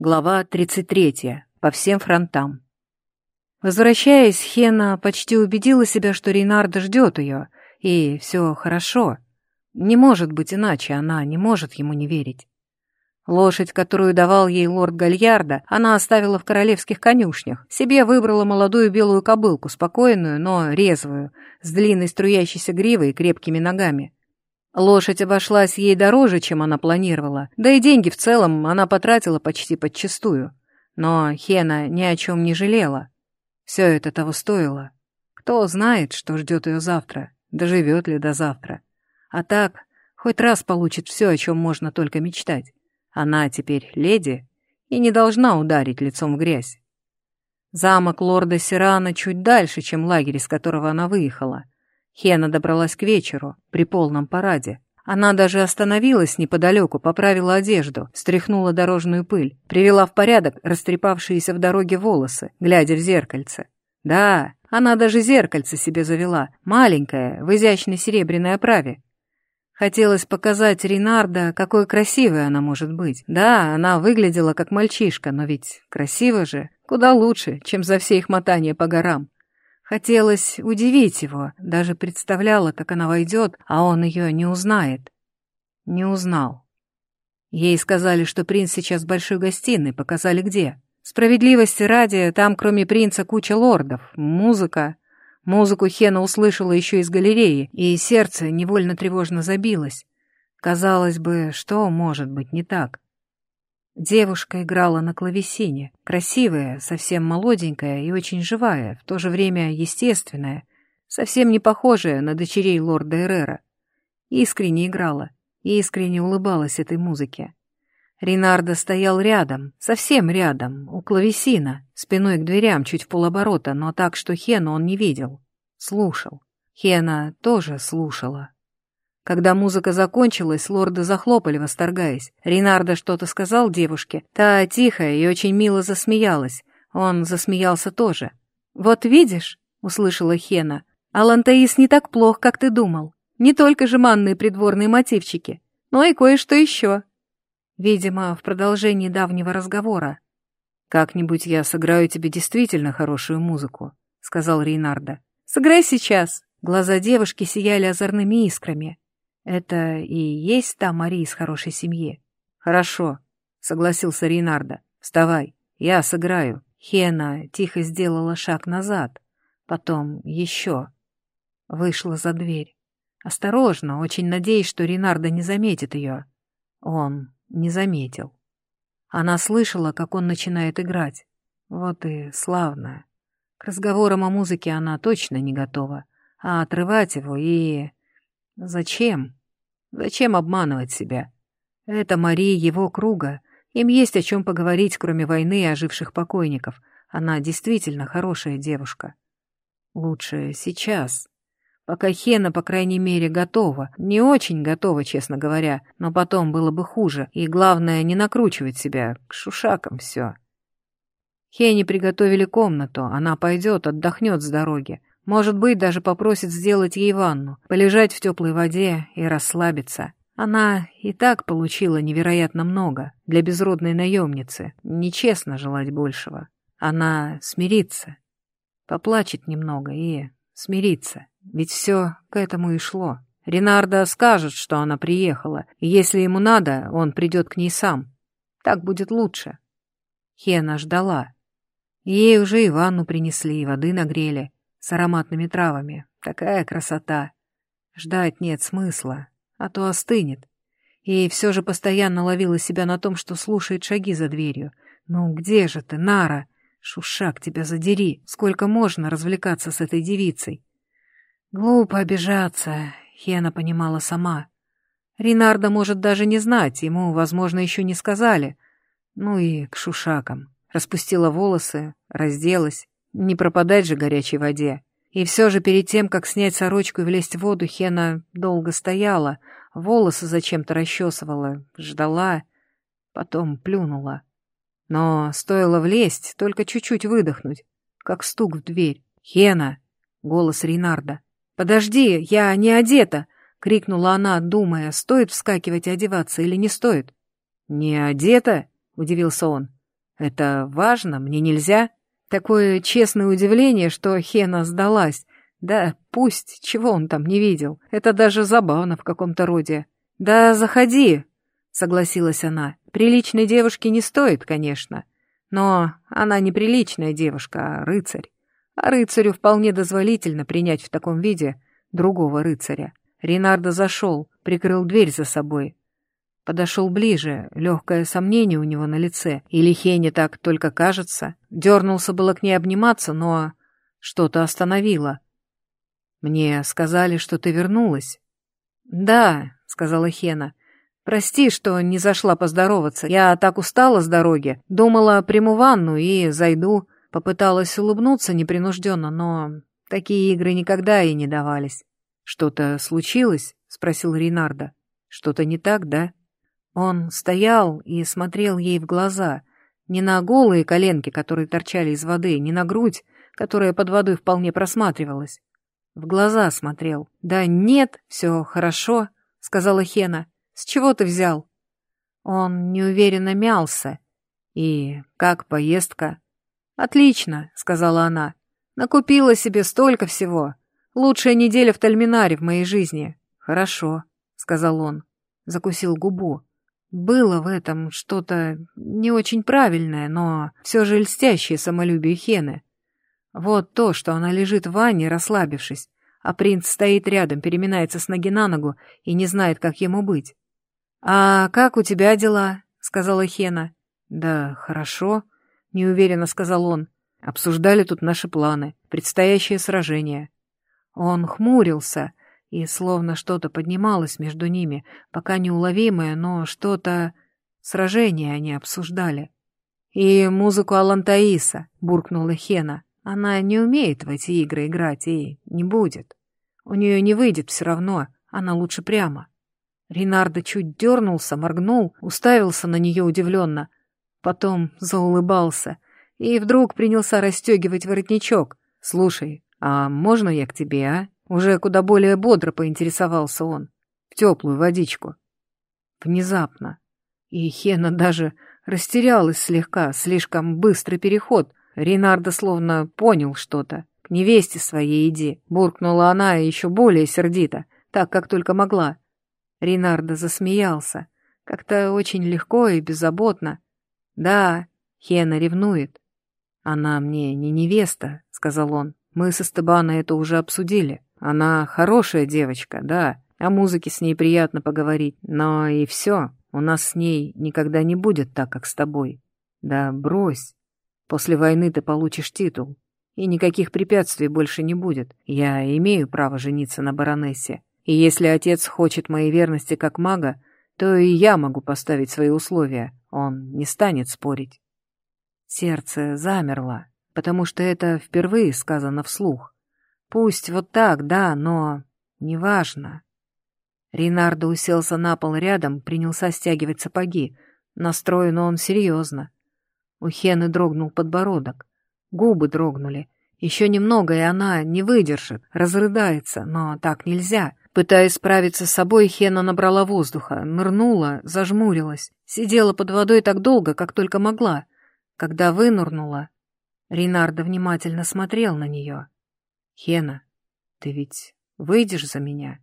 Глава 33. По всем фронтам. Возвращаясь, Хена почти убедила себя, что Рейнарда ждет ее, и все хорошо. Не может быть иначе, она не может ему не верить. Лошадь, которую давал ей лорд Гальярда, она оставила в королевских конюшнях. Себе выбрала молодую белую кобылку, спокойную, но резвую, с длинной струящейся гривой и крепкими ногами. Лошадь обошлась ей дороже, чем она планировала, да и деньги в целом она потратила почти подчистую. Но Хена ни о чем не жалела. Все это того стоило. Кто знает, что ждет ее завтра, доживет ли до завтра. А так, хоть раз получит все, о чем можно только мечтать. Она теперь леди и не должна ударить лицом в грязь. Замок лорда Сирана чуть дальше, чем лагерь, из которого она выехала — Хена добралась к вечеру, при полном параде. Она даже остановилась неподалеку, поправила одежду, стряхнула дорожную пыль, привела в порядок растрепавшиеся в дороге волосы, глядя в зеркальце. Да, она даже зеркальце себе завела, маленькое, в изящной серебряной оправе. Хотелось показать Ринарда, какой красивой она может быть. Да, она выглядела как мальчишка, но ведь красиво же, куда лучше, чем за все их мотания по горам. Хотелось удивить его, даже представляла, как она войдет, а он ее не узнает. Не узнал. Ей сказали, что принц сейчас в большой гостиной, показали где. Справедливости ради, там кроме принца куча лордов, музыка. Музыку Хена услышала еще из галереи, и сердце невольно тревожно забилось. Казалось бы, что может быть не так? Девушка играла на клавесине, красивая, совсем молоденькая и очень живая, в то же время естественная, совсем не похожая на дочерей лорда Эррера. Искренне играла, искренне улыбалась этой музыке. Ринардо стоял рядом, совсем рядом, у клавесина, спиной к дверям, чуть в полоборота, но так, что Хену он не видел. Слушал. Хена тоже слушала. Когда музыка закончилась, лорды захлопали, восторгаясь. Ринардо что-то сказал девушке. Та тихо и очень мило засмеялась. Он засмеялся тоже. «Вот видишь», — услышала Хена, — «Алантаис не так плох, как ты думал. Не только же манные придворные мотивчики, но и кое-что еще». Видимо, в продолжении давнего разговора. «Как-нибудь я сыграю тебе действительно хорошую музыку», — сказал Рейнардо. «Сыграй сейчас». Глаза девушки сияли озорными искрами. Это и есть та Мария из хорошей семьи? Хорошо, согласился Рейнардо. Вставай, я сыграю. Хена тихо сделала шаг назад, потом еще. Вышла за дверь. Осторожно, очень надеясь, что Ренардо не заметит ее. Он не заметил. Она слышала, как он начинает играть. Вот и славно. К разговорам о музыке она точно не готова. А отрывать его и... Зачем? Зачем обманывать себя? Это Мария его круга. Им есть о чем поговорить, кроме войны и оживших покойников. Она действительно хорошая девушка. Лучше сейчас. Пока Хена, по крайней мере, готова. Не очень готова, честно говоря, но потом было бы хуже. И главное, не накручивать себя. К шушакам все. Хене приготовили комнату. Она пойдет, отдохнет с дороги. Может быть, даже попросит сделать ей ванну, полежать в теплой воде и расслабиться. Она и так получила невероятно много для безродной наемницы. Нечестно желать большего. Она смирится, поплачет немного и смирится. Ведь все к этому и шло. Ренардо скажет, что она приехала, и если ему надо, он придет к ней сам. Так будет лучше. Хена ждала. Ей уже и ванну принесли, и воды нагрели с ароматными травами. Такая красота. Ждать нет смысла, а то остынет. И все же постоянно ловила себя на том, что слушает шаги за дверью. «Ну где же ты, Нара? Шушак, тебя задери! Сколько можно развлекаться с этой девицей?» «Глупо обижаться», — Хена понимала сама. Ринарда может даже не знать, ему, возможно, еще не сказали. Ну и к шушакам. Распустила волосы, разделась. Не пропадать же горячей воде. И все же перед тем, как снять сорочку и влезть в воду, Хена долго стояла, волосы зачем-то расчесывала, ждала, потом плюнула. Но стоило влезть, только чуть-чуть выдохнуть, как стук в дверь. «Хена!» — голос Ринарда. «Подожди, я не одета!» — крикнула она, думая, стоит вскакивать и одеваться или не стоит. «Не одета?» — удивился он. Это важно, мне нельзя. Такое честное удивление, что Хена сдалась. Да пусть, чего он там не видел. Это даже забавно в каком-то роде. Да заходи, согласилась она. Приличной девушке не стоит, конечно. Но она не приличная девушка, а рыцарь. А рыцарю вполне дозволительно принять в таком виде другого рыцаря. Ренардо зашел, прикрыл дверь за собой. Подошел ближе, легкое сомнение у него на лице. Или Хене так только кажется. Дернулся было к ней обниматься, но что-то остановило. «Мне сказали, что ты вернулась». «Да», — сказала Хена. «Прости, что не зашла поздороваться. Я так устала с дороги. Думала, приму ванну и зайду». Попыталась улыбнуться непринужденно, но такие игры никогда ей не давались. «Что-то случилось?» — спросил Ринардо. «Что-то не так, да?» Он стоял и смотрел ей в глаза, не на голые коленки, которые торчали из воды, не на грудь, которая под водой вполне просматривалась. В глаза смотрел. «Да нет, все хорошо», — сказала Хена. «С чего ты взял?» Он неуверенно мялся. «И как поездка?» «Отлично», — сказала она. «Накупила себе столько всего. Лучшая неделя в Тальминаре в моей жизни». «Хорошо», — сказал он. Закусил губу. Было в этом что-то не очень правильное, но все же льстящее самолюбие Хены. Вот то, что она лежит в ванне, расслабившись, а принц стоит рядом, переминается с ноги на ногу и не знает, как ему быть. «А как у тебя дела?» — сказала Хена. «Да, хорошо», — неуверенно сказал он. «Обсуждали тут наши планы, предстоящее сражение». Он хмурился, и словно что-то поднималось между ними, пока неуловимое, но что-то... Сражение они обсуждали. «И музыку Алантаиса», — буркнула Хена. «Она не умеет в эти игры играть и не будет. У нее не выйдет все равно, она лучше прямо». Ренардо чуть дернулся, моргнул, уставился на нее удивленно. Потом заулыбался и вдруг принялся расстегивать воротничок. «Слушай, а можно я к тебе, а?» Уже куда более бодро поинтересовался он. В теплую водичку. Внезапно. И Хена даже растерялась слегка, слишком быстрый переход. Ренардо словно понял что-то. К невесте своей иди, буркнула она еще более сердито, так, как только могла. Ренардо засмеялся. Как-то очень легко и беззаботно. Да, Хена ревнует. Она мне не невеста, сказал он. Мы со Стебана это уже обсудили. Она хорошая девочка, да, о музыке с ней приятно поговорить, но и все, у нас с ней никогда не будет так, как с тобой. Да брось. После войны ты получишь титул, и никаких препятствий больше не будет. Я имею право жениться на баронессе, и если отец хочет моей верности как мага, то и я могу поставить свои условия, он не станет спорить. Сердце замерло, потому что это впервые сказано вслух. Пусть вот так, да, но... неважно. Ринардо уселся на пол рядом, принялся стягивать сапоги. Настроен он серьезно. У Хены дрогнул подбородок. Губы дрогнули. Еще немного, и она не выдержит, разрыдается, но так нельзя. Пытаясь справиться с собой, Хена набрала воздуха, нырнула, зажмурилась. Сидела под водой так долго, как только могла. Когда вынырнула, Ринардо внимательно смотрел на нее. «Хена, ты ведь выйдешь за меня?»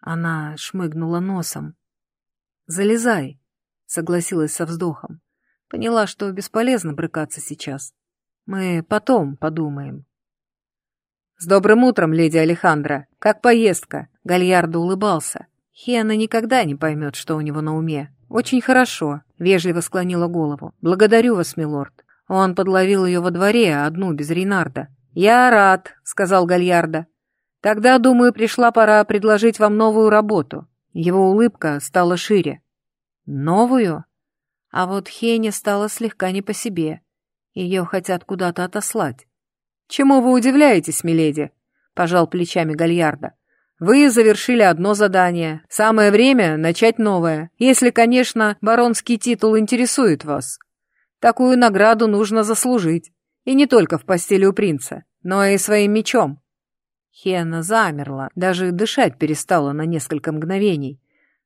Она шмыгнула носом. «Залезай», — согласилась со вздохом. Поняла, что бесполезно брыкаться сейчас. Мы потом подумаем. «С добрым утром, леди Алехандра! Как поездка?» Гальярдо улыбался. Хена никогда не поймет, что у него на уме. «Очень хорошо», — вежливо склонила голову. «Благодарю вас, милорд». Он подловил ее во дворе, одну, без Рейнарда. «Я рад», — сказал Гальярда. «Тогда, думаю, пришла пора предложить вам новую работу». Его улыбка стала шире. «Новую?» А вот Хене стало слегка не по себе. Ее хотят куда-то отослать. «Чему вы удивляетесь, миледи?» — пожал плечами Гальярда. «Вы завершили одно задание. Самое время начать новое, если, конечно, баронский титул интересует вас. Такую награду нужно заслужить. И не только в постели у принца, но и своим мечом. Хена замерла, даже дышать перестала на несколько мгновений.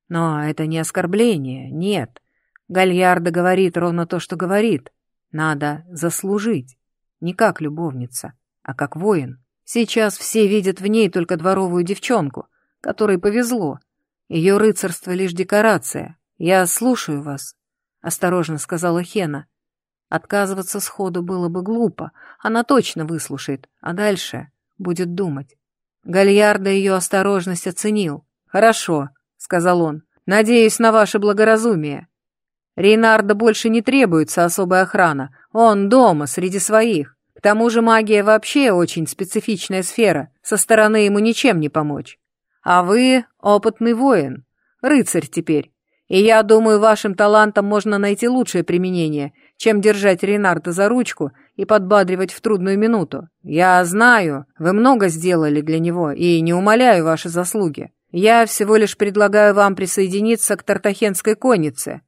Но это не оскорбление, нет. Гальярда говорит ровно то, что говорит. Надо заслужить, не как любовница, а как воин. Сейчас все видят в ней только дворовую девчонку, которой повезло. Ее рыцарство лишь декорация. Я слушаю вас, — осторожно сказала Хена. Отказываться сходу было бы глупо, она точно выслушает, а дальше будет думать. Гальярда ее осторожность оценил. «Хорошо», — сказал он, — «надеюсь на ваше благоразумие. Рейнарда больше не требуется особая охрана, он дома, среди своих. К тому же магия вообще очень специфичная сфера, со стороны ему ничем не помочь. А вы опытный воин, рыцарь теперь, и я думаю, вашим талантам можно найти лучшее применение, чем держать Ренарда за ручку и подбадривать в трудную минуту. Я знаю, вы много сделали для него, и не умоляю ваши заслуги. Я всего лишь предлагаю вам присоединиться к Тартахенской коннице.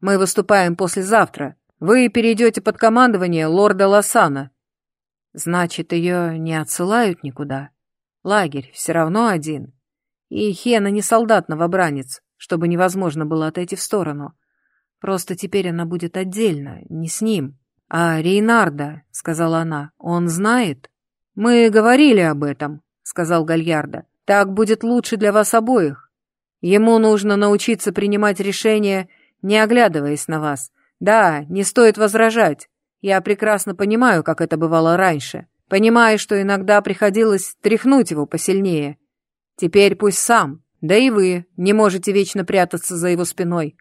Мы выступаем послезавтра. Вы перейдете под командование лорда Лосана. Значит, ее не отсылают никуда. Лагерь все равно один. И Хена не солдат-новобранец, чтобы невозможно было отойти в сторону. Просто теперь она будет отдельно, не с ним. А Рейнарда, — сказала она, — он знает? Мы говорили об этом, — сказал Гальярда. Так будет лучше для вас обоих. Ему нужно научиться принимать решения, не оглядываясь на вас. Да, не стоит возражать. Я прекрасно понимаю, как это бывало раньше. Понимаю, что иногда приходилось тряхнуть его посильнее. Теперь пусть сам, да и вы не можете вечно прятаться за его спиной.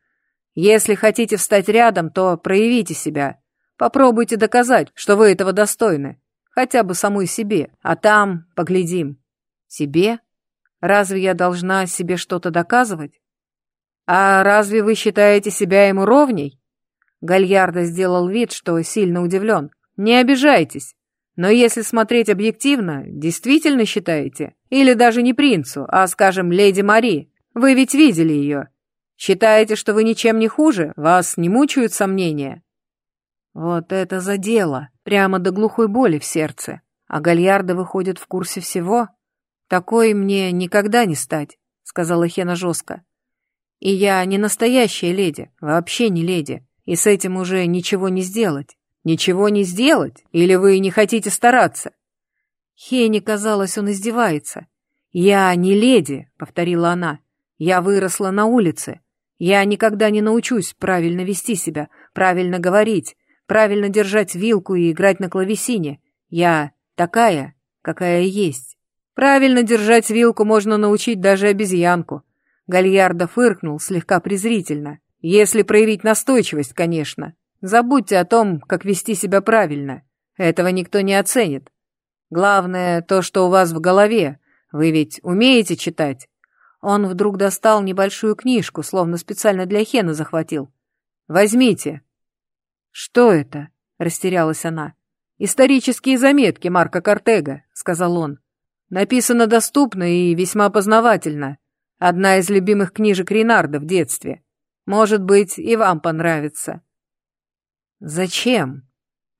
Если хотите встать рядом, то проявите себя. Попробуйте доказать, что вы этого достойны. Хотя бы самой себе. А там поглядим. Себе? Разве я должна себе что-то доказывать? А разве вы считаете себя ему ровней? Гальярдо сделал вид, что сильно удивлен. Не обижайтесь. Но если смотреть объективно, действительно считаете? Или даже не принцу, а, скажем, леди Мари? Вы ведь видели ее. Считаете, что вы ничем не хуже? Вас не мучают сомнения?» Вот это за дело, прямо до глухой боли в сердце. А Гальярда выходит в курсе всего. Такой мне никогда не стать, сказала Хена жестко. И я не настоящая леди, вообще не леди, и с этим уже ничего не сделать. Ничего не сделать? Или вы не хотите стараться? Хене казалось, он издевается. «Я не леди», — повторила она. «Я выросла на улице. Я никогда не научусь правильно вести себя, правильно говорить, правильно держать вилку и играть на клавесине. Я такая, какая есть. Правильно держать вилку можно научить даже обезьянку. Гальярдо фыркнул слегка презрительно. Если проявить настойчивость, конечно. Забудьте о том, как вести себя правильно. Этого никто не оценит. Главное то, что у вас в голове. Вы ведь умеете читать? Он вдруг достал небольшую книжку, словно специально для Хена захватил. «Возьмите». «Что это?» — растерялась она. «Исторические заметки Марка Кортега», — сказал он. «Написано доступно и весьма познавательно. Одна из любимых книжек Ренарда в детстве. Может быть, и вам понравится». «Зачем?»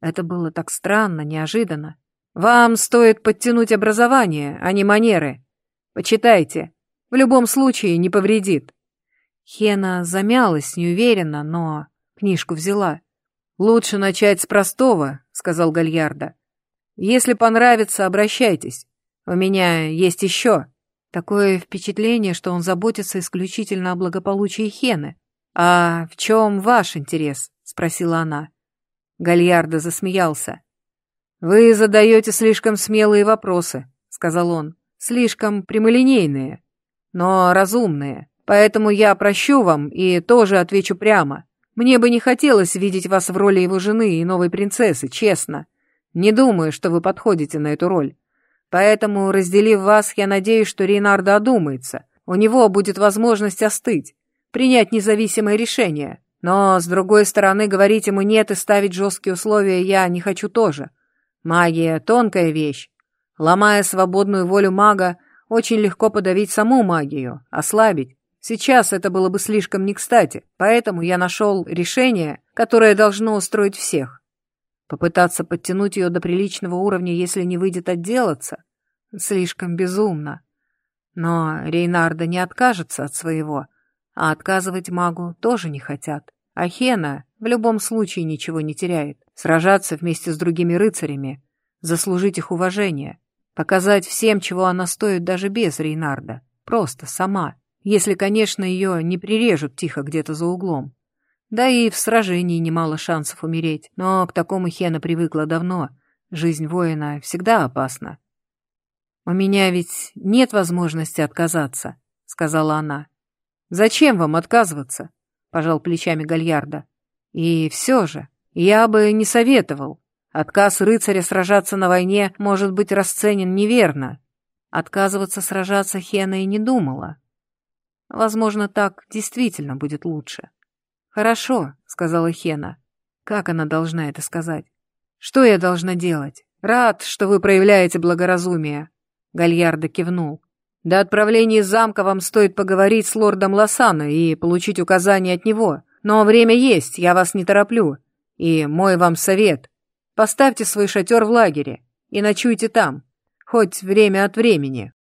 Это было так странно, неожиданно. «Вам стоит подтянуть образование, а не манеры. Почитайте, в любом случае не повредит. Хена замялась неуверенно, но книжку взяла. «Лучше начать с простого», — сказал Гальярда. «Если понравится, обращайтесь. У меня есть еще». Такое впечатление, что он заботится исключительно о благополучии Хены. «А в чем ваш интерес?» — спросила она. Гальярда засмеялся. «Вы задаете слишком смелые вопросы», — сказал он. «Слишком прямолинейные но разумные. Поэтому я прощу вам и тоже отвечу прямо. Мне бы не хотелось видеть вас в роли его жены и новой принцессы, честно. Не думаю, что вы подходите на эту роль. Поэтому, разделив вас, я надеюсь, что Рейнардо одумается. У него будет возможность остыть, принять независимое решение. Но, с другой стороны, говорить ему «нет» и ставить жесткие условия я не хочу тоже. Магия — тонкая вещь. Ломая свободную волю мага, очень легко подавить саму магию, ослабить. Сейчас это было бы слишком не кстати, поэтому я нашел решение, которое должно устроить всех. Попытаться подтянуть ее до приличного уровня, если не выйдет отделаться, слишком безумно. Но Рейнарда не откажется от своего, а отказывать магу тоже не хотят. А Хена в любом случае ничего не теряет. сражаться вместе с другими рыцарями, заслужить их уважение, показать всем, чего она стоит даже без Рейнарда, просто сама, если, конечно, ее не прирежут тихо где-то за углом. Да и в сражении немало шансов умереть, но к такому Хена привыкла давно. Жизнь воина всегда опасна. «У меня ведь нет возможности отказаться», — сказала она. «Зачем вам отказываться?» — пожал плечами Гальярда. «И все же, я бы не советовал. Отказ рыцаря сражаться на войне может быть расценен неверно. Отказываться сражаться Хена и не думала. Возможно, так действительно будет лучше. «Хорошо», — сказала Хена. «Как она должна это сказать? Что я должна делать? Рад, что вы проявляете благоразумие». Гальярдо кивнул. До отправления из замка вам стоит поговорить с лордом Лосано и получить указания от него. Но время есть, я вас не тороплю. И мой вам совет. Поставьте свой шатер в лагере и ночуйте там, хоть время от времени.